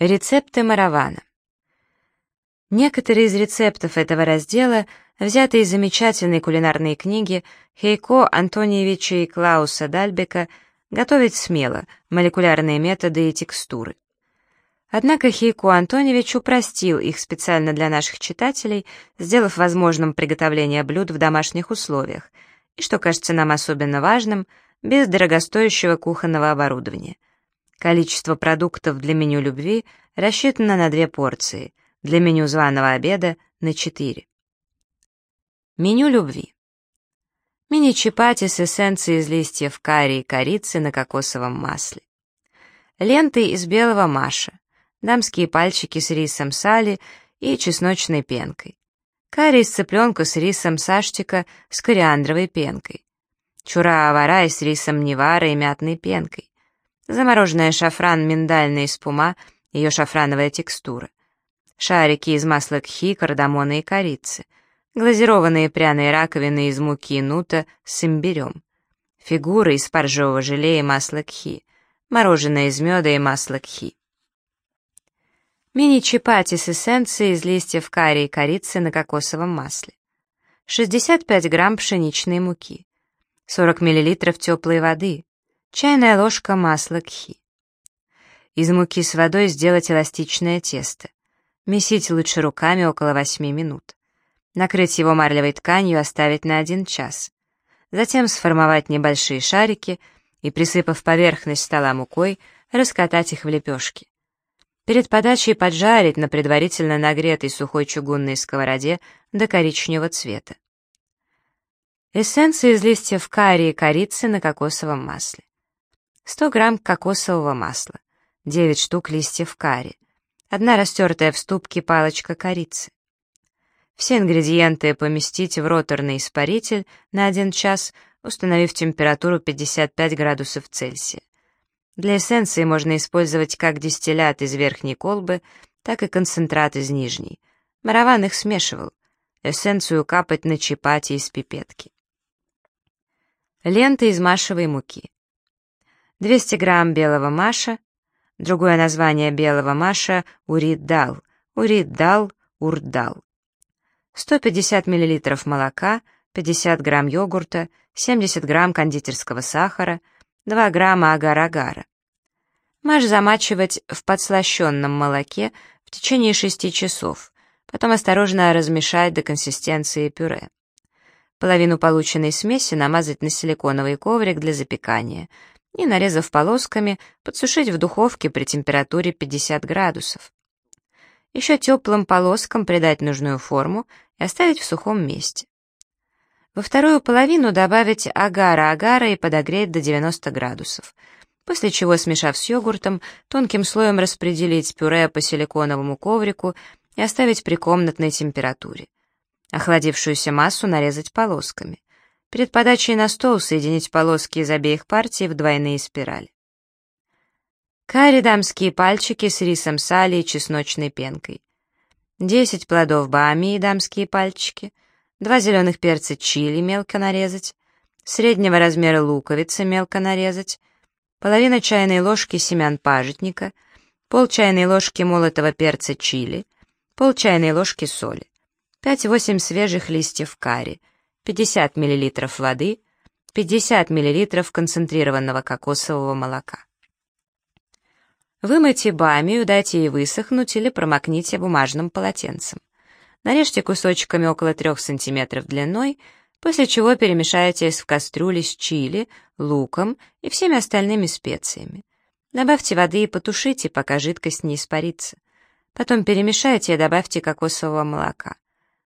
Рецепты маравана. Некоторые из рецептов этого раздела взяты из замечательной кулинарной книги Хейко Антониевича и Клауса Дальбека «Готовить смело. Молекулярные методы и текстуры». Однако Хейко Антониевич упростил их специально для наших читателей, сделав возможным приготовление блюд в домашних условиях, и, что кажется нам особенно важным, без дорогостоящего кухонного оборудования — Количество продуктов для меню любви рассчитано на две порции, для меню званого обеда — на четыре. Меню любви. Мини-чапати с эссенцией из листьев карри и корицы на кокосовом масле. Ленты из белого маша, дамские пальчики с рисом сали и чесночной пенкой. Карри из цыпленка с рисом саштика с кориандровой пенкой. Чура-авара с рисом невара и мятной пенкой. Замороженная шафран миндальная спума, ее шафрановая текстура. Шарики из масла кхи, кардамона и корицы. Глазированные пряные раковины из муки нута с имбирем. Фигуры из спаржевого желе и масла кхи. Мороженое из меда и масла кхи. Мини-чапати с эссенцией из листьев карри и корицы на кокосовом масле. 65 грамм пшеничной муки. 40 миллилитров теплой воды чайная ложка масла кхи. Из муки с водой сделать эластичное тесто. Месить лучше руками около 8 минут. Накрыть его марлевой тканью оставить на 1 час. Затем сформовать небольшие шарики и, присыпав поверхность стола мукой, раскатать их в лепешки. Перед подачей поджарить на предварительно нагретой сухой чугунной сковороде до коричневого цвета. Эссенция из листьев карри и корицы на кокосовом масле. 100 грамм кокосового масла, 9 штук листьев карри, одна растертая в ступке палочка корицы. Все ингредиенты поместить в роторный испаритель на 1 час, установив температуру 55 градусов Цельсия. Для эссенции можно использовать как дистиллят из верхней колбы, так и концентрат из нижней. Мараван их смешивал. Эссенцию капать на чапати из пипетки. Лента из машевой муки. 200 грамм белого маша, другое название белого маша — уриддал, уриддал, урдал. 150 миллилитров молока, 50 грамм йогурта, 70 грамм кондитерского сахара, 2 грамма агар-агара. Маш замачивать в подслащенном молоке в течение 6 часов, потом осторожно размешать до консистенции пюре. Половину полученной смеси намазать на силиконовый коврик для запекания — и, нарезав полосками, подсушить в духовке при температуре 50 градусов. Еще теплым полоскам придать нужную форму и оставить в сухом месте. Во вторую половину добавить агара-агара и подогреть до 90 градусов, после чего, смешав с йогуртом, тонким слоем распределить пюре по силиконовому коврику и оставить при комнатной температуре. Охладившуюся массу нарезать полосками. Перед подачей на стол соединить полоски из обеих партий в двойные спирали. Карри дамские пальчики с рисом сали и чесночной пенкой. 10 плодов бамии дамские пальчики. Два зеленых перца чили мелко нарезать. Среднего размера луковицы мелко нарезать. Половина чайной ложки семян пажитника. Пол чайной ложки молотого перца чили. Пол чайной ложки соли. 5-8 свежих листьев карри 50 мл воды, 50 мл концентрированного кокосового молока. Вымойте бамию, дайте ей высохнуть или промокните бумажным полотенцем. Нарежьте кусочками около 3 см длиной, после чего перемешайте в кастрюле с чили, луком и всеми остальными специями. Добавьте воды и потушите, пока жидкость не испарится. Потом перемешайте и добавьте кокосового молока.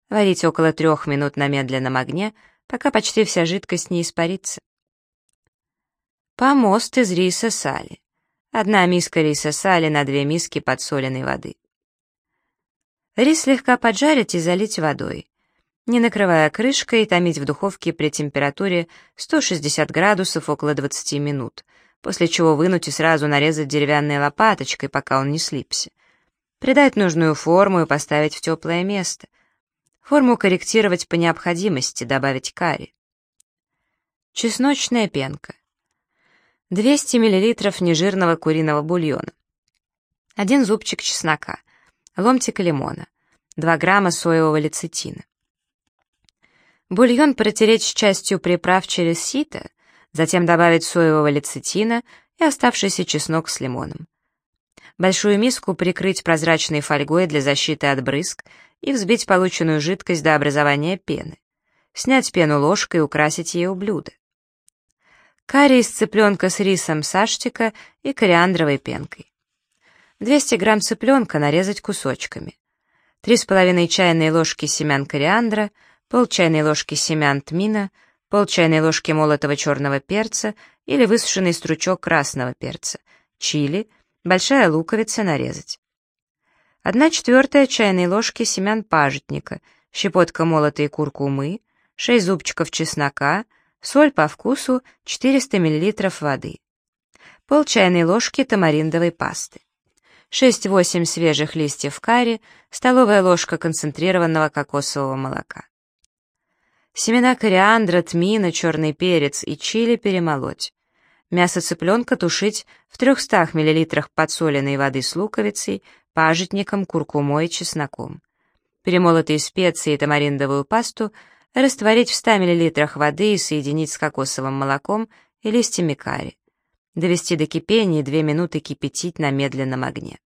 Варить около трех минут на медленном огне, пока почти вся жидкость не испарится. Помост из риса сали. Одна миска риса сали на две миски подсоленной воды. Рис слегка поджарить и залить водой. Не накрывая крышкой, томить в духовке при температуре 160 градусов около 20 минут, после чего вынуть и сразу нарезать деревянной лопаточкой, пока он не слипся. Придать нужную форму и поставить в теплое место. Форму корректировать по необходимости, добавить карри. Чесночная пенка. 200 мл нежирного куриного бульона. 1 зубчик чеснока, ломтик лимона, 2 грамма соевого лецитина. Бульон протереть с частью приправ через сито, затем добавить соевого лецитина и оставшийся чеснок с лимоном. Большую миску прикрыть прозрачной фольгой для защиты от брызг и взбить полученную жидкость до образования пены. Снять пену ложкой и украсить ею блюдо. Карри из цыпленка с рисом саштика и кориандровой пенкой. 200 грамм цыпленка нарезать кусочками. 3,5 чайные ложки семян кориандра, пол чайной ложки семян тмина, пол чайной ложки молотого черного перца или высушенный стручок красного перца, чили, большая луковица нарезать. 1 четвертая чайной ложки семян пажитника, щепотка молотой куркумы, 6 зубчиков чеснока, соль по вкусу, 400 мл воды. Пол чайной ложки тамариндовой пасты. 6-8 свежих листьев карри, столовая ложка концентрированного кокосового молока. Семена кориандра, тмина, черный перец и чили перемолоть. Мясо цыпленка тушить в 300 мл подсоленной воды с луковицей, пажитником, куркумой и чесноком. Перемолотые специи и тамариндовую пасту растворить в 100 мл воды и соединить с кокосовым молоком и листьями карри. Довести до кипения и 2 минуты кипятить на медленном огне.